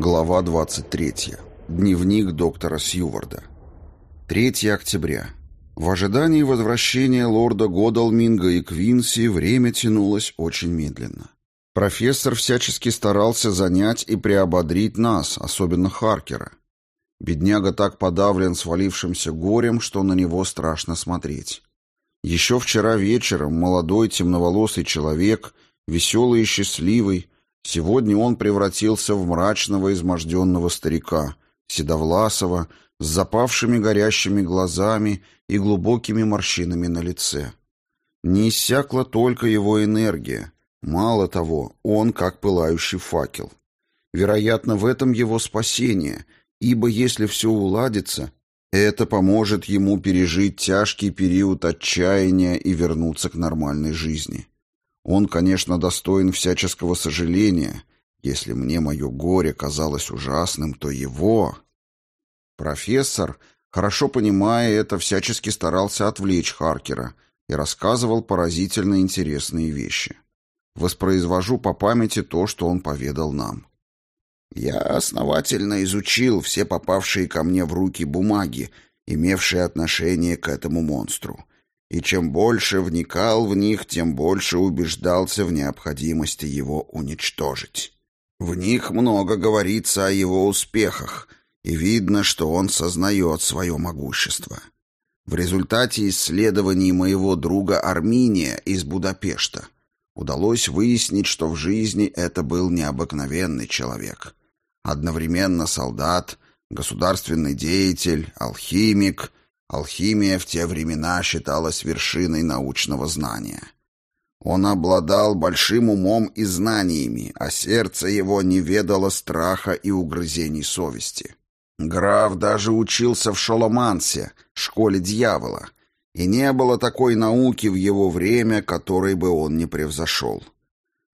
Глава 23. Дневник доктора Сьюварда. 3 октября. В ожидании возвращения лорда Годалминга и Квинси время тянулось очень медленно. Профессор всячески старался занять и приободрить нас, особенно Харкера. Бедняга так подавлен свалившимся горем, что на него страшно смотреть. Еще вчера вечером молодой темноволосый человек, веселый и счастливый, Сегодня он превратился в мрачного изможденного старика, седовласого, с запавшими горящими глазами и глубокими морщинами на лице. Не иссякла только его энергия. Мало того, он как пылающий факел. Вероятно, в этом его спасение, ибо если все уладится, это поможет ему пережить тяжкий период отчаяния и вернуться к нормальной жизни. Он, конечно, достоин всяческого сожаления. Если мне мое горе казалось ужасным, то его... Профессор, хорошо понимая это, всячески старался отвлечь Харкера и рассказывал поразительно интересные вещи. Воспроизвожу по памяти то, что он поведал нам. Я основательно изучил все попавшие ко мне в руки бумаги, имевшие отношение к этому монстру и чем больше вникал в них, тем больше убеждался в необходимости его уничтожить. В них много говорится о его успехах, и видно, что он сознает свое могущество. В результате исследований моего друга Арминия из Будапешта удалось выяснить, что в жизни это был необыкновенный человек. Одновременно солдат, государственный деятель, алхимик — Алхимия в те времена считалась вершиной научного знания. Он обладал большим умом и знаниями, а сердце его не ведало страха и угрызений совести. Граф даже учился в Шоломансе, школе дьявола, и не было такой науки в его время, которой бы он не превзошел.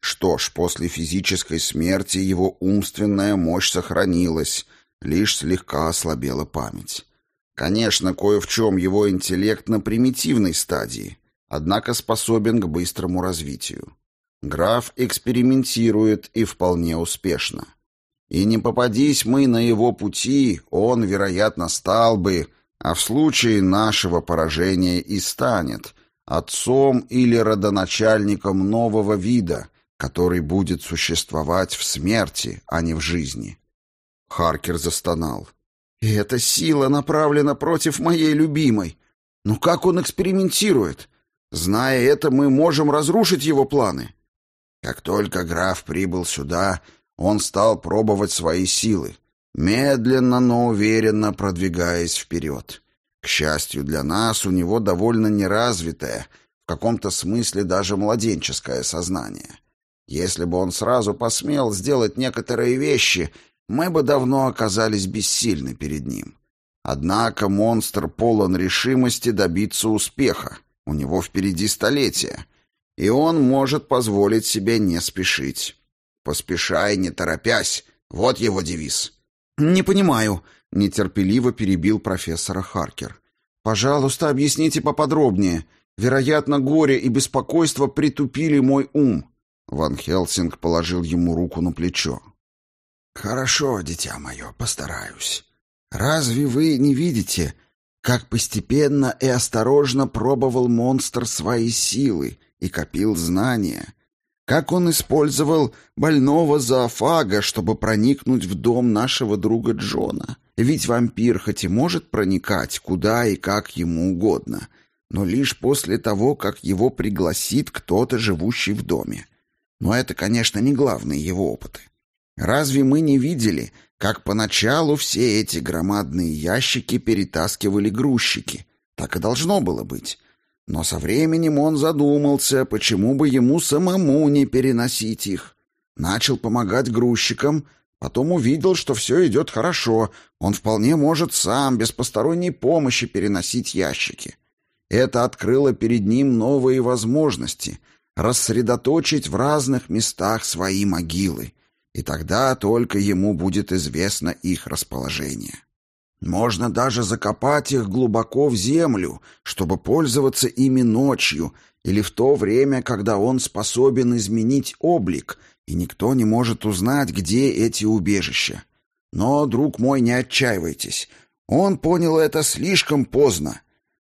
Что ж, после физической смерти его умственная мощь сохранилась, лишь слегка ослабела память. Конечно, кое в чем его интеллект на примитивной стадии, однако способен к быстрому развитию. Граф экспериментирует и вполне успешно. И не попадись мы на его пути, он, вероятно, стал бы, а в случае нашего поражения и станет, отцом или родоначальником нового вида, который будет существовать в смерти, а не в жизни. Харкер застонал. И эта сила направлена против моей любимой. Но как он экспериментирует? Зная это, мы можем разрушить его планы. Как только граф прибыл сюда, он стал пробовать свои силы, медленно, но уверенно продвигаясь вперед. К счастью для нас, у него довольно неразвитое, в каком-то смысле даже младенческое сознание. Если бы он сразу посмел сделать некоторые вещи, мы бы давно оказались бессильны перед ним. Однако монстр полон решимости добиться успеха. У него впереди столетия, и он может позволить себе не спешить. «Поспешай, не торопясь» — вот его девиз. «Не понимаю», — нетерпеливо перебил профессора Харкер. «Пожалуйста, объясните поподробнее. Вероятно, горе и беспокойство притупили мой ум». Ван Хелсинг положил ему руку на плечо. «Хорошо, дитя мое, постараюсь. Разве вы не видите, как постепенно и осторожно пробовал монстр свои силы и копил знания?» Как он использовал больного зоофага, чтобы проникнуть в дом нашего друга Джона? Ведь вампир хоть и может проникать куда и как ему угодно, но лишь после того, как его пригласит кто-то, живущий в доме. Но это, конечно, не главные его опыты. Разве мы не видели, как поначалу все эти громадные ящики перетаскивали грузчики? Так и должно было быть. Но со временем он задумался, почему бы ему самому не переносить их. Начал помогать грузчикам, потом увидел, что все идет хорошо, он вполне может сам, без посторонней помощи, переносить ящики. Это открыло перед ним новые возможности — рассредоточить в разных местах свои могилы — и тогда только ему будет известно их расположение. Можно даже закопать их глубоко в землю, чтобы пользоваться ими ночью или в то время, когда он способен изменить облик, и никто не может узнать, где эти убежища. Но, друг мой, не отчаивайтесь. Он понял это слишком поздно.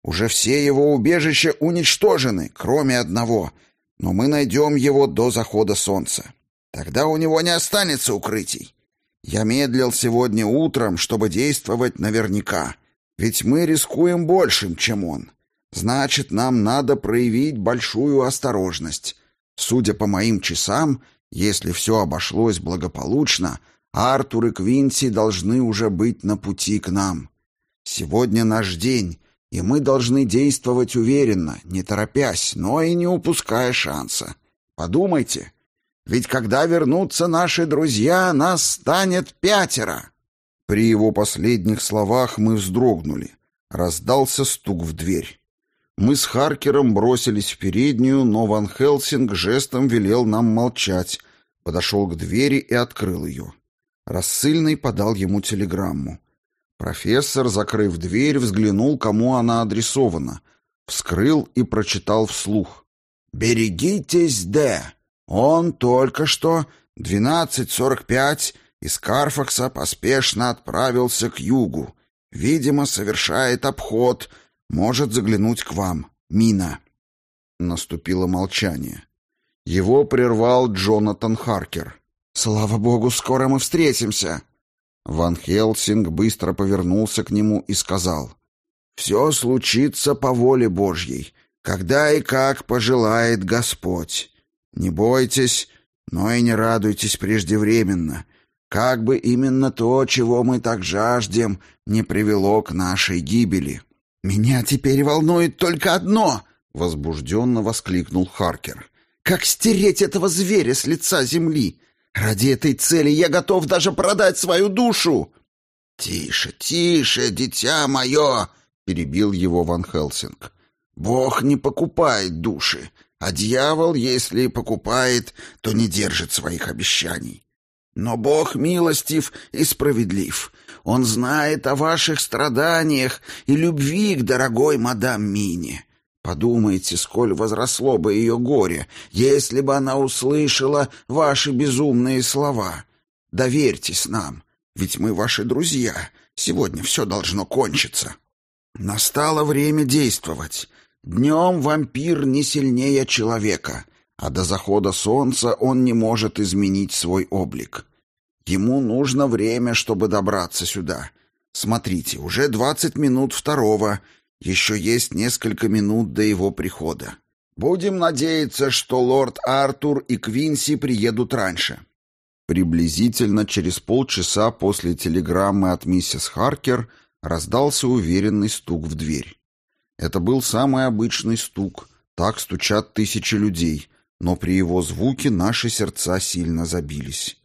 Уже все его убежища уничтожены, кроме одного. Но мы найдем его до захода солнца. Тогда у него не останется укрытий. Я медлил сегодня утром, чтобы действовать наверняка. Ведь мы рискуем большим, чем он. Значит, нам надо проявить большую осторожность. Судя по моим часам, если все обошлось благополучно, Артур и Квинси должны уже быть на пути к нам. Сегодня наш день, и мы должны действовать уверенно, не торопясь, но и не упуская шанса. Подумайте, ведь когда вернутся наши друзья, нас станет пятеро. При его последних словах мы вздрогнули. Раздался стук в дверь. Мы с Харкером бросились в переднюю, но Ван Хелсинг жестом велел нам молчать, подошел к двери и открыл ее. Рассыльный подал ему телеграмму. Профессор, закрыв дверь, взглянул, кому она адресована, вскрыл и прочитал вслух. «Берегитесь, Д. Он только что, 12.45, из Карфакса поспешно отправился к югу. Видимо, совершает обход — может заглянуть к вам. Мина». Наступило молчание. Его прервал Джонатан Харкер. «Слава богу, скоро мы встретимся!» Ван Хелсинг быстро повернулся к нему и сказал. «Все случится по воле Божьей, когда и как пожелает Господь. Не бойтесь, но и не радуйтесь преждевременно, как бы именно то, чего мы так жаждем, не привело к нашей гибели». «Меня теперь волнует только одно!» — возбужденно воскликнул Харкер. «Как стереть этого зверя с лица земли? Ради этой цели я готов даже продать свою душу!» «Тише, тише, дитя мое!» — перебил его Ван Хелсинг. «Бог не покупает души, а дьявол, если и покупает, то не держит своих обещаний. Но Бог милостив и справедлив. Он знает о ваших страданиях и любви к дорогой мадам Мине. Подумайте, сколь возросло бы ее горе, если бы она услышала ваши безумные слова. Доверьтесь нам, ведь мы ваши друзья. Сегодня все должно кончиться. Настало время действовать. Днем вампир не сильнее человека — а до захода солнца он не может изменить свой облик. Ему нужно время, чтобы добраться сюда. Смотрите, уже двадцать минут второго, еще есть несколько минут до его прихода. Будем надеяться, что лорд Артур и Квинси приедут раньше. Приблизительно через полчаса после телеграммы от миссис Харкер раздался уверенный стук в дверь. Это был самый обычный стук, так стучат тысячи людей, но при его звуке наши сердца сильно забились.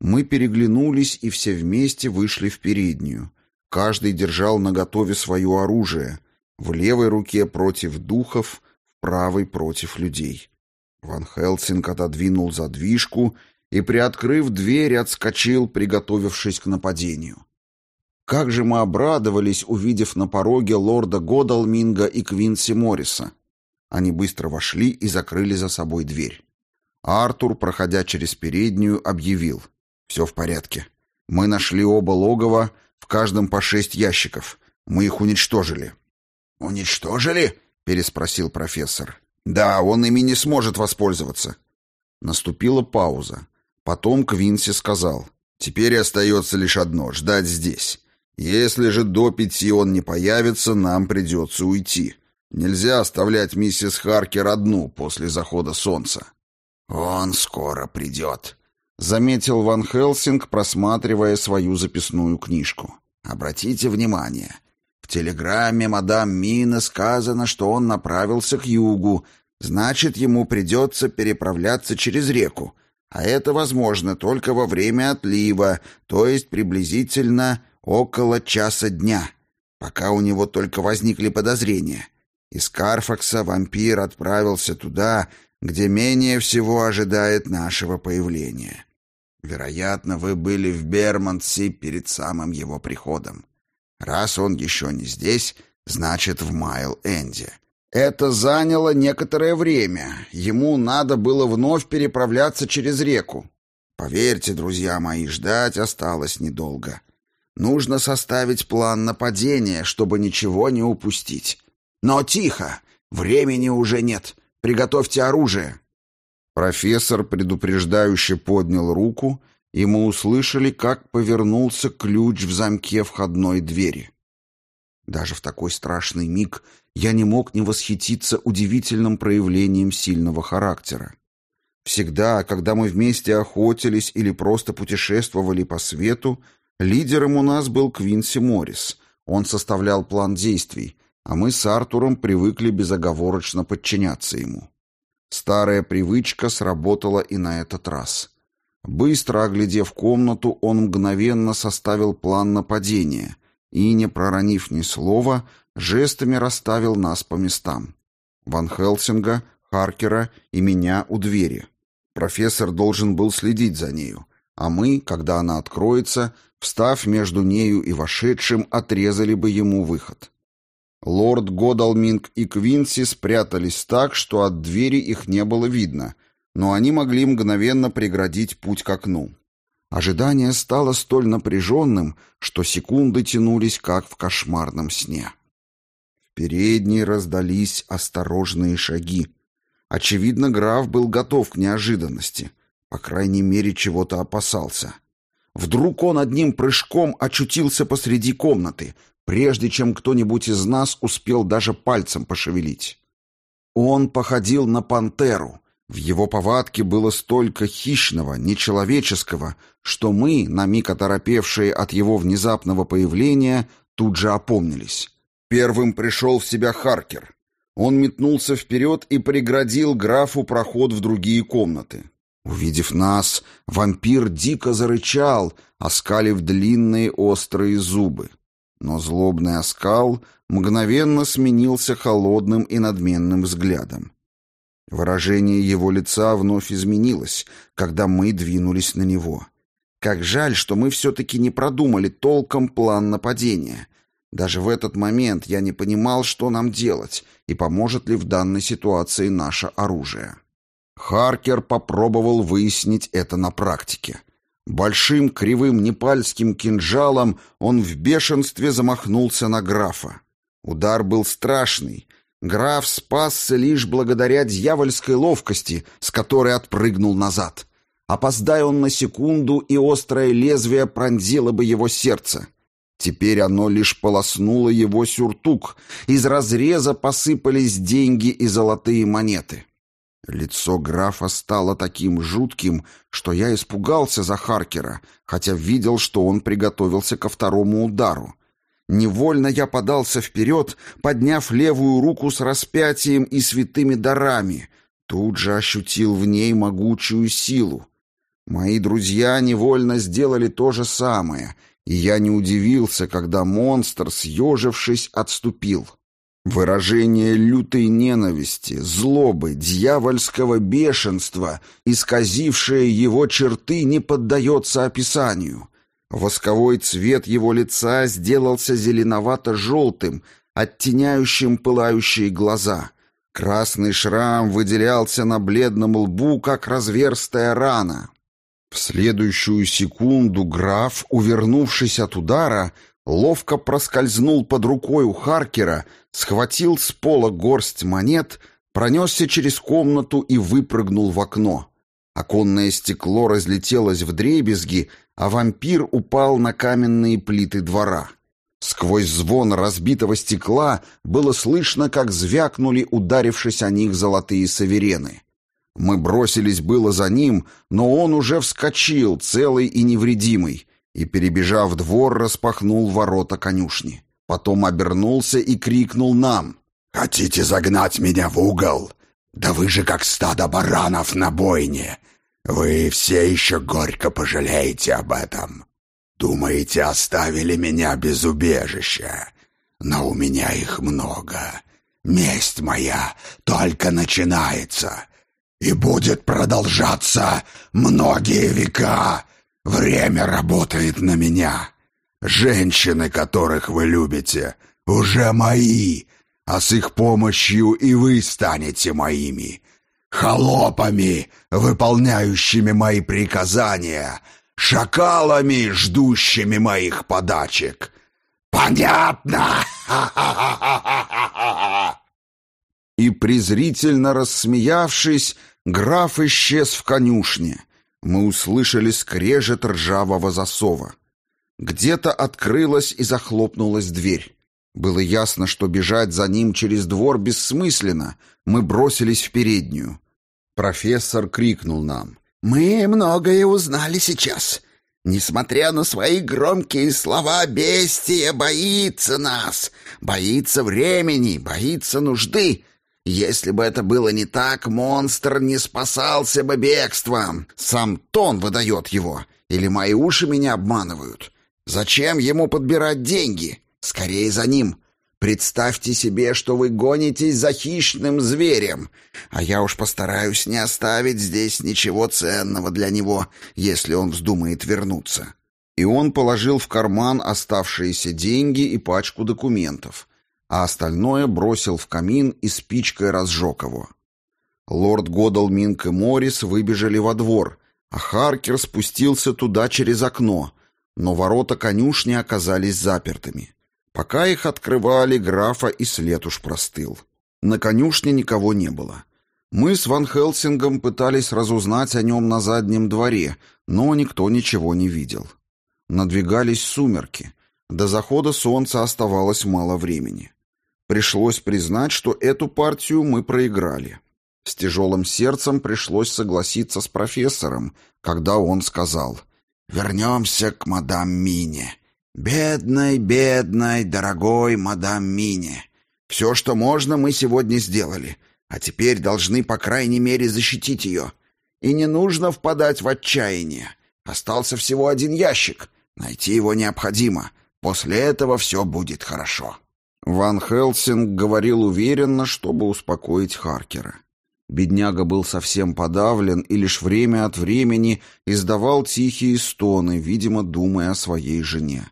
Мы переглянулись и все вместе вышли в переднюю. Каждый держал наготове свое оружие, в левой руке против духов, в правой против людей. Ван Хелсинг отодвинул задвижку и, приоткрыв дверь, отскочил, приготовившись к нападению. Как же мы обрадовались, увидев на пороге лорда Годалминга и Квинси Морриса. Они быстро вошли и закрыли за собой дверь. Артур, проходя через переднюю, объявил. «Все в порядке. Мы нашли оба логова, в каждом по шесть ящиков. Мы их уничтожили». «Уничтожили?» — переспросил профессор. «Да, он ими не сможет воспользоваться». Наступила пауза. Потом Квинси сказал. «Теперь остается лишь одно — ждать здесь. Если же до пяти он не появится, нам придется уйти. Нельзя оставлять миссис Харкер одну после захода солнца. «Он скоро придет», — заметил Ван Хелсинг, просматривая свою записную книжку. «Обратите внимание, в телеграмме мадам Мина сказано, что он направился к югу, значит, ему придется переправляться через реку, а это возможно только во время отлива, то есть приблизительно около часа дня, пока у него только возникли подозрения». Из Карфакса вампир отправился туда, где менее всего ожидает нашего появления. Вероятно, вы были в Бермонтси перед самым его приходом. Раз он еще не здесь, значит, в Майл-Энде. Это заняло некоторое время. Ему надо было вновь переправляться через реку. Поверьте, друзья мои, ждать осталось недолго. Нужно составить план нападения, чтобы ничего не упустить. Но тихо, времени уже нет. Приготовьте оружие. Профессор предупреждающе поднял руку, и мы услышали, как повернулся ключ в замке входной двери. Даже в такой страшный миг я не мог не восхититься удивительным проявлением сильного характера. Всегда, когда мы вместе охотились или просто путешествовали по свету, лидером у нас был Квинси Моррис. Он составлял план действий, а мы с Артуром привыкли безоговорочно подчиняться ему. Старая привычка сработала и на этот раз. Быстро оглядев комнату, он мгновенно составил план нападения и, не проронив ни слова, жестами расставил нас по местам. Ван Хелсинга, Харкера и меня у двери. Профессор должен был следить за нею, а мы, когда она откроется, встав между нею и вошедшим, отрезали бы ему выход. Лорд Годалминг и Квинси спрятались так, что от двери их не было видно, но они могли мгновенно преградить путь к окну. Ожидание стало столь напряженным, что секунды тянулись, как в кошмарном сне. В передней раздались осторожные шаги. Очевидно, граф был готов к неожиданности. По крайней мере, чего-то опасался. Вдруг он одним прыжком очутился посреди комнаты, прежде чем кто-нибудь из нас успел даже пальцем пошевелить. Он походил на пантеру. В его повадке было столько хищного, нечеловеческого, что мы, на миг оторопевшие от его внезапного появления, тут же опомнились. Первым пришел в себя Харкер. Он метнулся вперед и преградил графу проход в другие комнаты. Увидев нас, вампир дико зарычал, оскалив длинные острые зубы. Но злобный оскал мгновенно сменился холодным и надменным взглядом. Выражение его лица вновь изменилось, когда мы двинулись на него. Как жаль, что мы все-таки не продумали толком план нападения. Даже в этот момент я не понимал, что нам делать и поможет ли в данной ситуации наше оружие. Харкер попробовал выяснить это на практике. Большим кривым непальским кинжалом он в бешенстве замахнулся на графа. Удар был страшный. Граф спасся лишь благодаря дьявольской ловкости, с которой отпрыгнул назад. Опоздай он на секунду, и острое лезвие пронзило бы его сердце. Теперь оно лишь полоснуло его сюртук. Из разреза посыпались деньги и золотые монеты. Лицо графа стало таким жутким, что я испугался за Харкера, хотя видел, что он приготовился ко второму удару. Невольно я подался вперед, подняв левую руку с распятием и святыми дарами. Тут же ощутил в ней могучую силу. Мои друзья невольно сделали то же самое, и я не удивился, когда монстр, съежившись, отступил. Выражение лютой ненависти, злобы, дьявольского бешенства, исказившее его черты, не поддается описанию. Восковой цвет его лица сделался зеленовато-желтым, оттеняющим пылающие глаза. Красный шрам выделялся на бледном лбу, как разверстая рана. В следующую секунду граф, увернувшись от удара, ловко проскользнул под рукой у Харкера, схватил с пола горсть монет, пронесся через комнату и выпрыгнул в окно. Оконное стекло разлетелось в дребезги, а вампир упал на каменные плиты двора. Сквозь звон разбитого стекла было слышно, как звякнули, ударившись о них золотые саверены. Мы бросились было за ним, но он уже вскочил, целый и невредимый, и, перебежав двор, распахнул ворота конюшни. Потом обернулся и крикнул нам. «Хотите загнать меня в угол? Да вы же как стадо баранов на бойне! Вы все еще горько пожалеете об этом. Думаете, оставили меня без убежища? Но у меня их много. Месть моя только начинается и будет продолжаться многие века. Время работает на меня. Женщины, которых вы любите, уже мои, а с их помощью и вы станете моими. холопами, выполняющими мои приказания, шакалами, ждущими моих подачек. Понятно? И презрительно рассмеявшись, граф исчез в конюшне. Мы услышали скрежет ржавого засова. Где-то открылась и захлопнулась дверь. Было ясно, что бежать за ним через двор бессмысленно. Мы бросились в переднюю. Профессор крикнул нам. «Мы многое узнали сейчас. Несмотря на свои громкие слова, бестия боится нас, боится времени, боится нужды. Если бы это было не так, монстр не спасался бы бегством. Сам тон выдает его. Или мои уши меня обманывают. Зачем ему подбирать деньги? Скорее за ним. Представьте себе, что вы гонитесь за хищным зверем, а я уж постараюсь не оставить здесь ничего ценного для него, если он вздумает вернуться». И он положил в карман оставшиеся деньги и пачку документов, а остальное бросил в камин и спичкой разжег его. Лорд Годалминг и Моррис выбежали во двор, а Харкер спустился туда через окно, но ворота конюшни оказались запертыми. Пока их открывали, графа и след уж простыл. На конюшне никого не было. Мы с Ван Хелсингом пытались разузнать о нем на заднем дворе, но никто ничего не видел. Надвигались сумерки. До захода солнца оставалось мало времени. Пришлось признать, что эту партию мы проиграли. С тяжелым сердцем пришлось согласиться с профессором, когда он сказал «Вернемся к мадам Мине». «Бедной, бедной, дорогой мадам Мине. Все, что можно, мы сегодня сделали, а теперь должны, по крайней мере, защитить ее. И не нужно впадать в отчаяние. Остался всего один ящик. Найти его необходимо. После этого все будет хорошо». Ван Хелсинг говорил уверенно, чтобы успокоить Харкера. Бедняга был совсем подавлен и лишь время от времени издавал тихие стоны, видимо, думая о своей жене.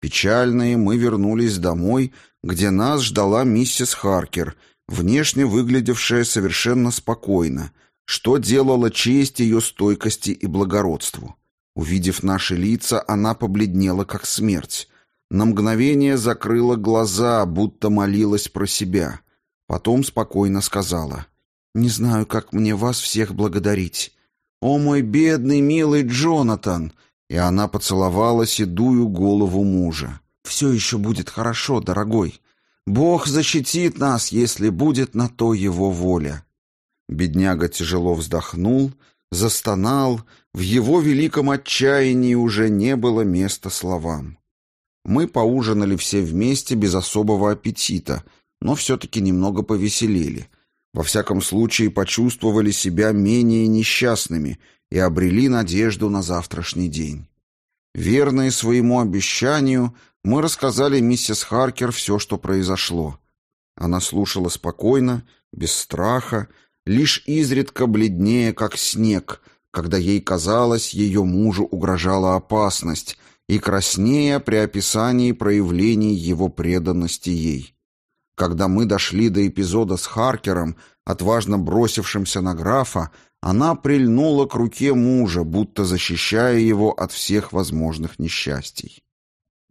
Печальные мы вернулись домой, где нас ждала миссис Харкер, внешне выглядевшая совершенно спокойно, что делало честь ее стойкости и благородству. Увидев наши лица, она побледнела, как смерть. На мгновение закрыла глаза, будто молилась про себя. Потом спокойно сказала, «Не знаю, как мне вас всех благодарить. О, мой бедный, милый Джонатан! и она поцеловала седую голову мужа. «Все еще будет хорошо, дорогой. Бог защитит нас, если будет на то его воля». Бедняга тяжело вздохнул, застонал, в его великом отчаянии уже не было места словам. Мы поужинали все вместе без особого аппетита, но все-таки немного повеселели. Во всяком случае, почувствовали себя менее несчастными и обрели надежду на завтрашний день. Верные своему обещанию, мы рассказали миссис Харкер все, что произошло. Она слушала спокойно, без страха, лишь изредка бледнее, как снег, когда ей казалось, ее мужу угрожала опасность, и краснее при описании проявлений его преданности ей. Когда мы дошли до эпизода с Харкером, отважно бросившимся на графа, она прильнула к руке мужа, будто защищая его от всех возможных несчастий.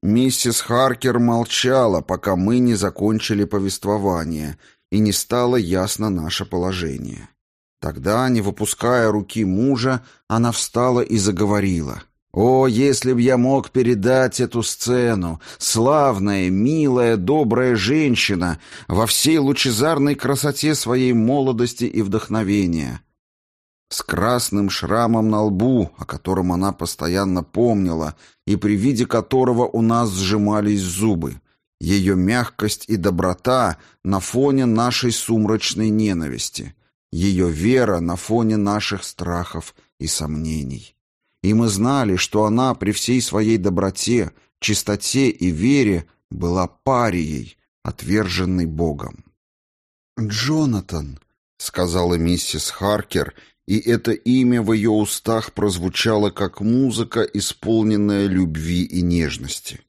Миссис Харкер молчала, пока мы не закончили повествование, и не стало ясно наше положение. Тогда, не выпуская руки мужа, она встала и заговорила. «О, если б я мог передать эту сцену! Славная, милая, добрая женщина во всей лучезарной красоте своей молодости и вдохновения!» с красным шрамом на лбу, о котором она постоянно помнила, и при виде которого у нас сжимались зубы. Ее мягкость и доброта на фоне нашей сумрачной ненависти. Ее вера на фоне наших страхов и сомнений. И мы знали, что она при всей своей доброте, чистоте и вере была парией, отверженной Богом. «Джонатан», — сказала миссис Харкер, и это имя в ее устах прозвучало как музыка, исполненная любви и нежности.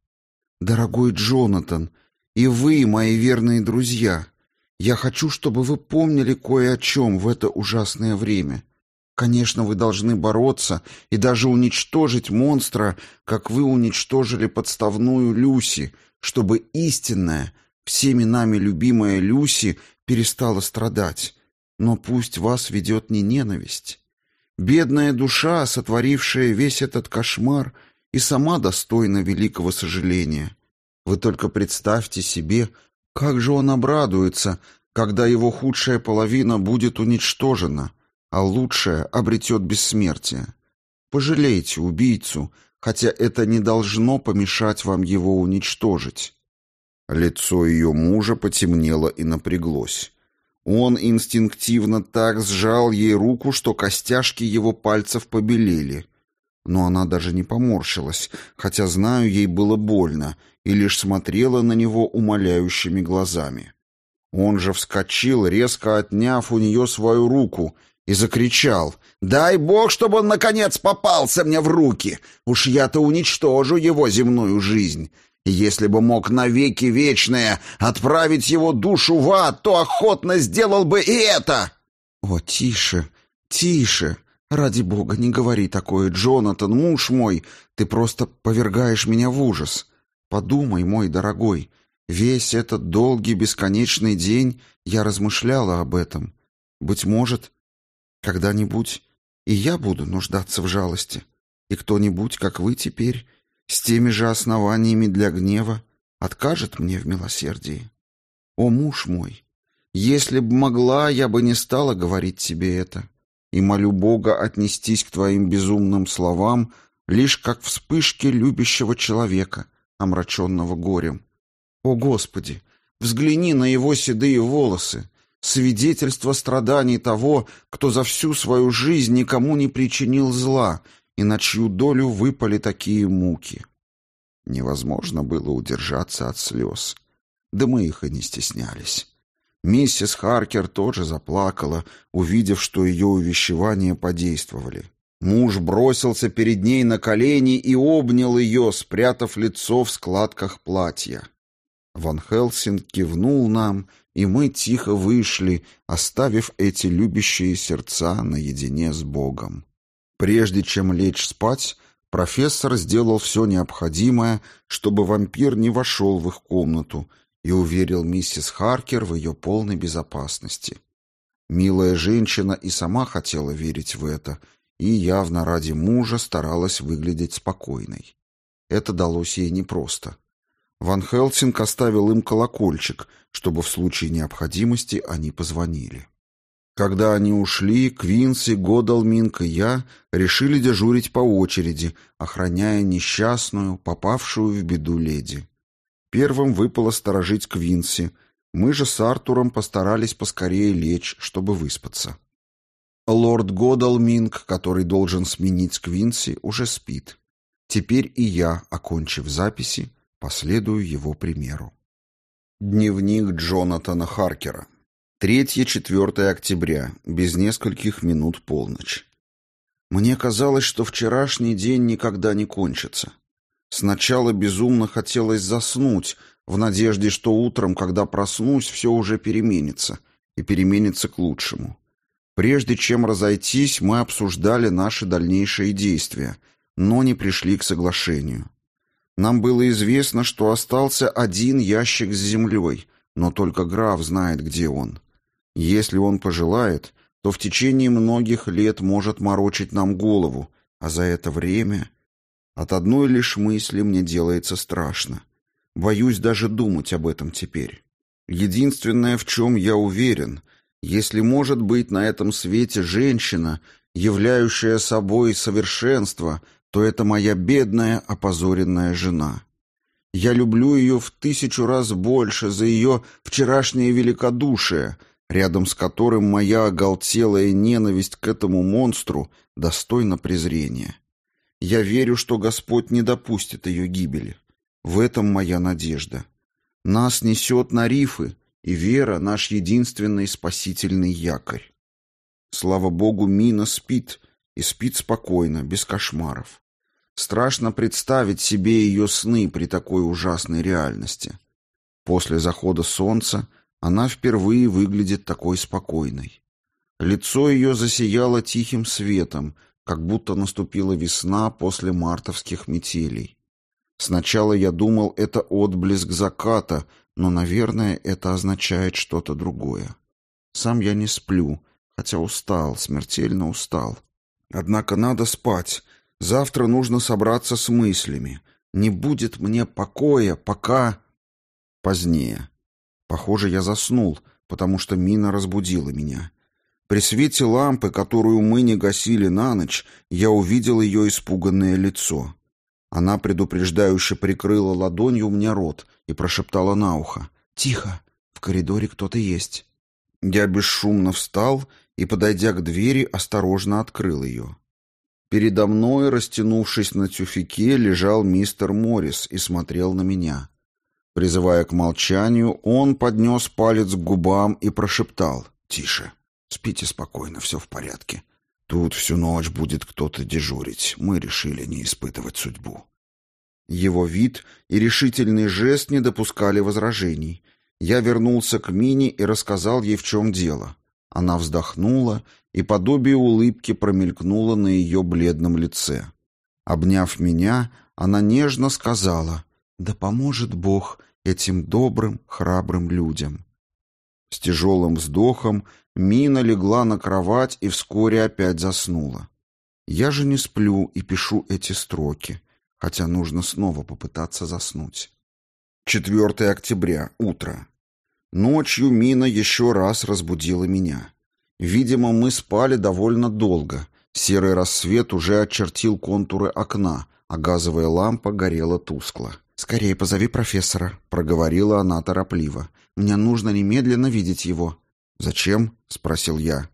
«Дорогой Джонатан, и вы, мои верные друзья, Я хочу, чтобы вы помнили кое о чем в это ужасное время. Конечно, вы должны бороться и даже уничтожить монстра, как вы уничтожили подставную Люси, чтобы истинная, всеми нами любимая Люси перестала страдать. Но пусть вас ведет не ненависть. Бедная душа, сотворившая весь этот кошмар, и сама достойна великого сожаления. Вы только представьте себе, как же он обрадуется, когда его худшая половина будет уничтожена, а лучшая обретет бессмертие. Пожалейте убийцу, хотя это не должно помешать вам его уничтожить. Лицо ее мужа потемнело и напряглось. Он инстинктивно так сжал ей руку, что костяшки его пальцев побелели. Но она даже не поморщилась, хотя, знаю, ей было больно, и лишь смотрела на него умоляющими глазами. Он же вскочил, резко отняв у нее свою руку, и закричал «Дай Бог, чтобы он, наконец, попался мне в руки! Уж я-то уничтожу его земную жизнь! Если бы мог навеки вечное отправить его душу в ад, то охотно сделал бы и это!» «О, тише, тише! Ради бога, не говори такое, Джонатан, муж мой! Ты просто повергаешь меня в ужас! Подумай, мой дорогой, весь этот долгий бесконечный день я размышляла об этом. Быть может, когда-нибудь и я буду нуждаться в жалости, и кто-нибудь, как вы теперь, с теми же основаниями для гнева, откажет мне в милосердии. О, муж мой, если б могла, я бы не стала говорить тебе это, и молю Бога отнестись к твоим безумным словам лишь как вспышки любящего человека, омраченного горем. О, Господи, взгляни на его седые волосы, свидетельство страданий того, кто за всю свою жизнь никому не причинил зла и на чью долю выпали такие муки. Невозможно было удержаться от слез. Да мы их и не стеснялись. Миссис Харкер тоже заплакала, увидев, что ее увещевания подействовали. Муж бросился перед ней на колени и обнял ее, спрятав лицо в складках платья. Ван Хелсинг кивнул нам, и мы тихо вышли, оставив эти любящие сердца наедине с Богом. Прежде чем лечь спать, профессор сделал все необходимое, чтобы вампир не вошел в их комнату, и уверил миссис Харкер в ее полной безопасности. Милая женщина и сама хотела верить в это, и явно ради мужа старалась выглядеть спокойной. Это далось ей непросто. Ван Хелсинг оставил им колокольчик, чтобы в случае необходимости они позвонили. Когда они ушли, Квинси, Годалминг и я решили дежурить по очереди, охраняя несчастную, попавшую в беду леди. Первым выпало сторожить Квинси. Мы же с Артуром постарались поскорее лечь, чтобы выспаться. Лорд Годалминг, который должен сменить Квинси, уже спит. Теперь и я, окончив записи, Последую его примеру. Дневник Джонатана Харкера. 3-4 октября, без нескольких минут полночь. Мне казалось, что вчерашний день никогда не кончится. Сначала безумно хотелось заснуть, в надежде, что утром, когда проснусь, все уже переменится, и переменится к лучшему. Прежде чем разойтись, мы обсуждали наши дальнейшие действия, но не пришли к соглашению. Нам было известно, что остался один ящик с землей, но только граф знает, где он. Если он пожелает, то в течение многих лет может морочить нам голову, а за это время... От одной лишь мысли мне делается страшно. Боюсь даже думать об этом теперь. Единственное, в чем я уверен, если может быть на этом свете женщина, являющая собой совершенство, то это моя бедная, опозоренная жена. Я люблю ее в тысячу раз больше за ее вчерашнее великодушие, рядом с которым моя оголтелая ненависть к этому монстру достойна презрения. Я верю, что Господь не допустит ее гибели. В этом моя надежда. Нас несет на рифы, и вера — наш единственный спасительный якорь. Слава Богу, Мина спит, и спит спокойно, без кошмаров. Страшно представить себе ее сны при такой ужасной реальности. После захода солнца Она впервые выглядит такой спокойной. Лицо ее засияло тихим светом, как будто наступила весна после мартовских метелей. Сначала я думал, это отблеск заката, но, наверное, это означает что-то другое. Сам я не сплю, хотя устал, смертельно устал. Однако надо спать. Завтра нужно собраться с мыслями. Не будет мне покоя, пока... Позднее. Похоже, я заснул, потому что Мина разбудила меня. При свете лампы, которую мы не гасили на ночь, я увидел ее испуганное лицо. Она предупреждающе прикрыла ладонью мне рот и прошептала на ухо. «Тихо! В коридоре кто-то есть». Я бесшумно встал и, подойдя к двери, осторожно открыл ее. Передо мной, растянувшись на тюфике, лежал мистер Моррис и смотрел на меня. Призывая к молчанию, он поднес палец к губам и прошептал «Тише». Спите спокойно, все в порядке. Тут всю ночь будет кто-то дежурить. Мы решили не испытывать судьбу. Его вид и решительный жест не допускали возражений. Я вернулся к Мине и рассказал ей, в чем дело. Она вздохнула, и подобие улыбки промелькнуло на ее бледном лице. Обняв меня, она нежно сказала «Да поможет Бог этим добрым, храбрым людям». С тяжелым вздохом Мина легла на кровать и вскоре опять заснула. Я же не сплю и пишу эти строки, хотя нужно снова попытаться заснуть. 4 октября. Утро. Ночью Мина еще раз разбудила меня. Видимо, мы спали довольно долго. Серый рассвет уже очертил контуры окна, а газовая лампа горела тускло. «Скорее позови профессора», — проговорила она торопливо. «Мне нужно немедленно видеть его». «Зачем?» — спросил я.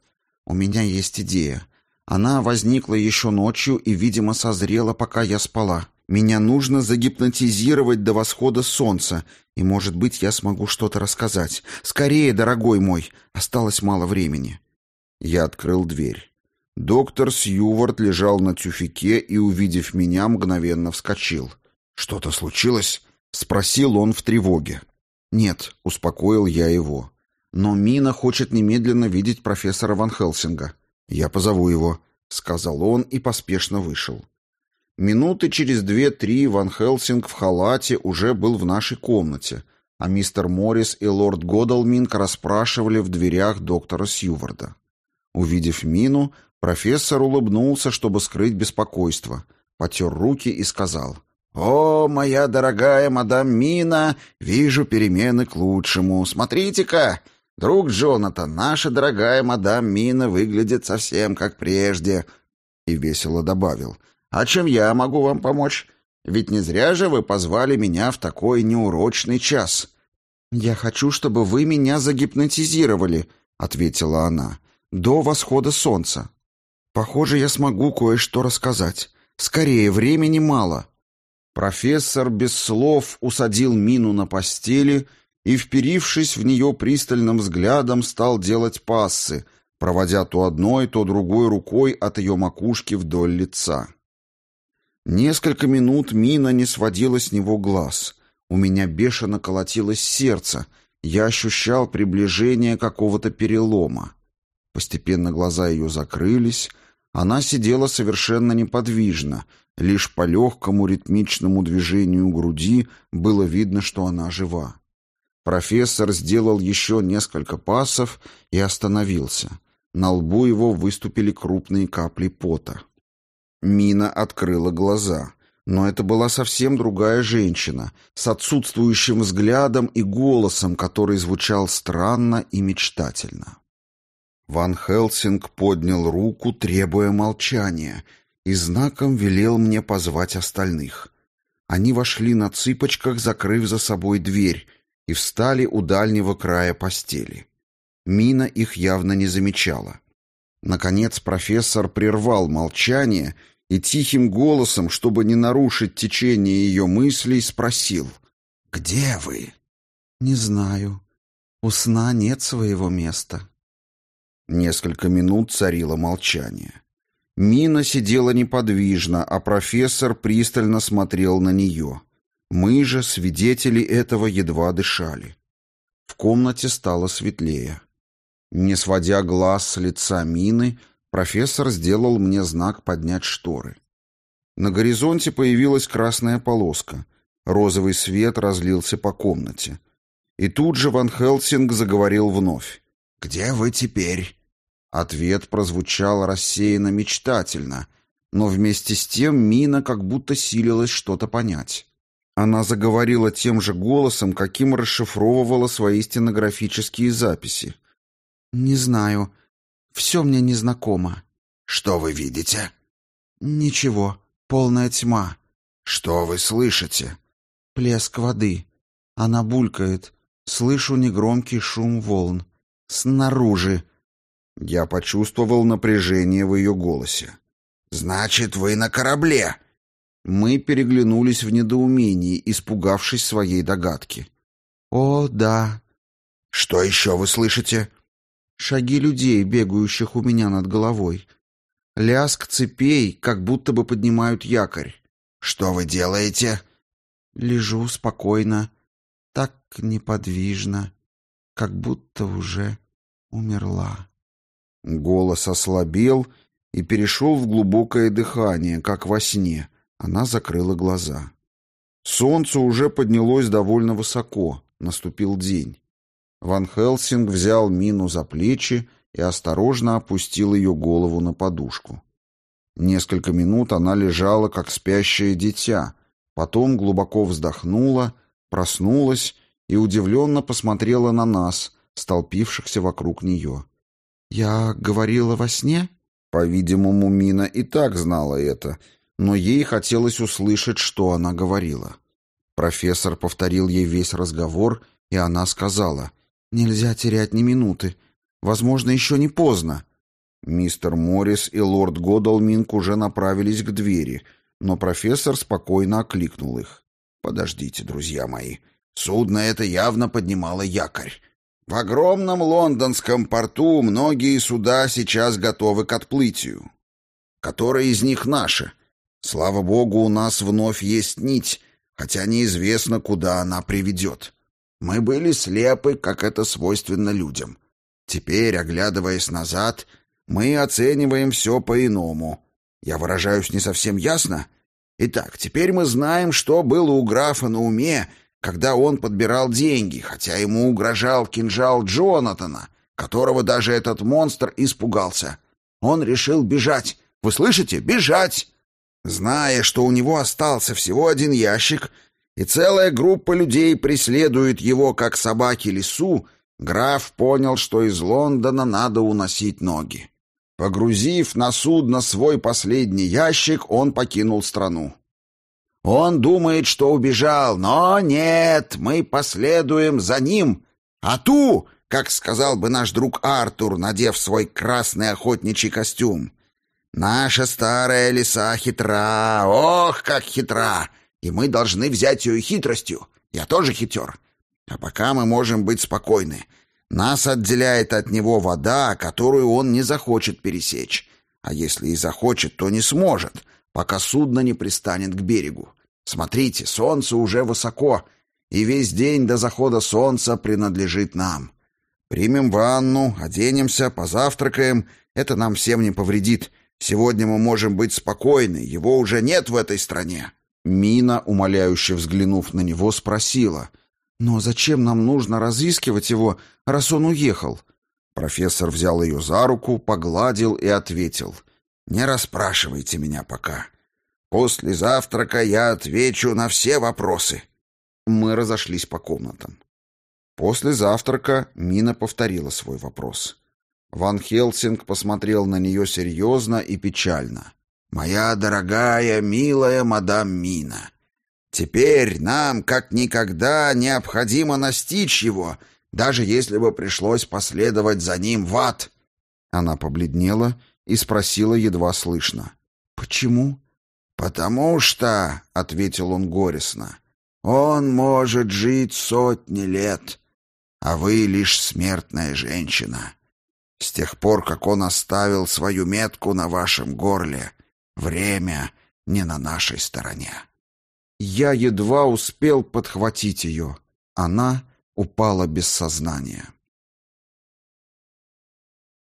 «У меня есть идея. Она возникла еще ночью и, видимо, созрела, пока я спала. Меня нужно загипнотизировать до восхода солнца, и, может быть, я смогу что-то рассказать. Скорее, дорогой мой, осталось мало времени». Я открыл дверь. Доктор Сьювард лежал на тюфике и, увидев меня, мгновенно вскочил. «Что-то случилось?» — спросил он в тревоге. «Нет», — успокоил я его. «Но Мина хочет немедленно видеть профессора Ван Хелсинга. Я позову его», — сказал он и поспешно вышел. Минуты через две-три Ван Хелсинг в халате уже был в нашей комнате, а мистер Моррис и лорд Годалминг расспрашивали в дверях доктора Сьюварда. Увидев Мину, профессор улыбнулся, чтобы скрыть беспокойство, потер руки и сказал — «О, моя дорогая мадам Мина, вижу перемены к лучшему. Смотрите-ка, друг Джонатан, наша дорогая мадам Мина выглядит совсем как прежде». И весело добавил. «А чем я могу вам помочь? Ведь не зря же вы позвали меня в такой неурочный час». «Я хочу, чтобы вы меня загипнотизировали», — ответила она, — «до восхода солнца. Похоже, я смогу кое-что рассказать. Скорее, времени мало». Профессор без слов усадил Мину на постели и, вперившись в нее пристальным взглядом, стал делать пассы, проводя то одной, то другой рукой от ее макушки вдоль лица. Несколько минут Мина не сводила с него глаз. У меня бешено колотилось сердце, я ощущал приближение какого-то перелома. Постепенно глаза ее закрылись, она сидела совершенно неподвижно, Лишь по легкому ритмичному движению груди было видно, что она жива. Профессор сделал еще несколько пасов и остановился. На лбу его выступили крупные капли пота. Мина открыла глаза. Но это была совсем другая женщина, с отсутствующим взглядом и голосом, который звучал странно и мечтательно. Ван Хелсинг поднял руку, требуя молчания, и знаком велел мне позвать остальных. Они вошли на цыпочках, закрыв за собой дверь, и встали у дальнего края постели. Мина их явно не замечала. Наконец профессор прервал молчание и тихим голосом, чтобы не нарушить течение ее мыслей, спросил «Где вы?» «Не знаю. У сна нет своего места». Несколько минут царило молчание. Мина сидела неподвижно, а профессор пристально смотрел на нее. Мы же, свидетели этого, едва дышали. В комнате стало светлее. Не сводя глаз с лица Мины, профессор сделал мне знак поднять шторы. На горизонте появилась красная полоска. Розовый свет разлился по комнате. И тут же Ван Хелсинг заговорил вновь. «Где вы теперь?» Ответ прозвучал рассеянно мечтательно, но вместе с тем Мина как будто силилась что-то понять. Она заговорила тем же голосом, каким расшифровывала свои стенографические записи. «Не знаю. Все мне незнакомо». «Что вы видите?» «Ничего. Полная тьма». «Что вы слышите?» «Плеск воды. Она булькает. Слышу негромкий шум волн. Снаружи». Я почувствовал напряжение в ее голосе. «Значит, вы на корабле?» Мы переглянулись в недоумении, испугавшись своей догадки. «О, да». «Что еще вы слышите?» Шаги людей, бегающих у меня над головой. Лязг цепей, как будто бы поднимают якорь. «Что вы делаете?» Лежу спокойно, так неподвижно, как будто уже умерла. Голос ослабел и перешел в глубокое дыхание, как во сне. Она закрыла глаза. Солнце уже поднялось довольно высоко. Наступил день. Ван Хелсинг взял Мину за плечи и осторожно опустил ее голову на подушку. Несколько минут она лежала, как спящее дитя, потом глубоко вздохнула, проснулась и удивленно посмотрела на нас, столпившихся вокруг нее. «Я говорила во сне?» По-видимому, Мина и так знала это, но ей хотелось услышать, что она говорила. Профессор повторил ей весь разговор, и она сказала, «Нельзя терять ни минуты. Возможно, еще не поздно». Мистер Моррис и лорд Годалминг уже направились к двери, но профессор спокойно окликнул их. «Подождите, друзья мои. Судно это явно поднимало якорь. В огромном лондонском порту многие суда сейчас готовы к отплытию. Которые из них наши? Слава богу, у нас вновь есть нить, хотя неизвестно, куда она приведет. Мы были слепы, как это свойственно людям. Теперь, оглядываясь назад, мы оцениваем все по-иному. Я выражаюсь не совсем ясно? Итак, теперь мы знаем, что было у графа на уме, когда он подбирал деньги, хотя ему угрожал кинжал Джонатана, которого даже этот монстр испугался. Он решил бежать. Вы слышите? Бежать! Зная, что у него остался всего один ящик, и целая группа людей преследует его, как собаки лесу, граф понял, что из Лондона надо уносить ноги. Погрузив на судно свой последний ящик, он покинул страну. Он думает, что убежал, но нет, мы последуем за ним. А ту, как сказал бы наш друг Артур, надев свой красный охотничий костюм. Наша старая лиса хитра, ох, как хитра, и мы должны взять ее хитростью. Я тоже хитер. А пока мы можем быть спокойны. Нас отделяет от него вода, которую он не захочет пересечь. А если и захочет, то не сможет, пока судно не пристанет к берегу. Смотрите, солнце уже высоко, и весь день до захода солнца принадлежит нам. Примем ванну, оденемся, позавтракаем. Это нам всем не повредит. Сегодня мы можем быть спокойны, его уже нет в этой стране». Мина, умоляюще взглянув на него, спросила. «Но зачем нам нужно разыскивать его, раз он уехал?» Профессор взял ее за руку, погладил и ответил. «Не расспрашивайте меня пока. После завтрака я отвечу на все вопросы. Мы разошлись по комнатам. После завтрака Мина повторила свой вопрос. Ван Хелсинг посмотрел на нее серьезно и печально. «Моя дорогая, милая мадам Мина, теперь нам, как никогда, необходимо настичь его, даже если бы пришлось последовать за ним в ад». Она побледнела и спросила едва слышно. «Почему?» «Потому что, — ответил он горестно, — он может жить сотни лет, а вы лишь смертная женщина. С тех пор, как он оставил свою метку на вашем горле, время не на нашей стороне». Я едва успел подхватить ее. Она упала без сознания.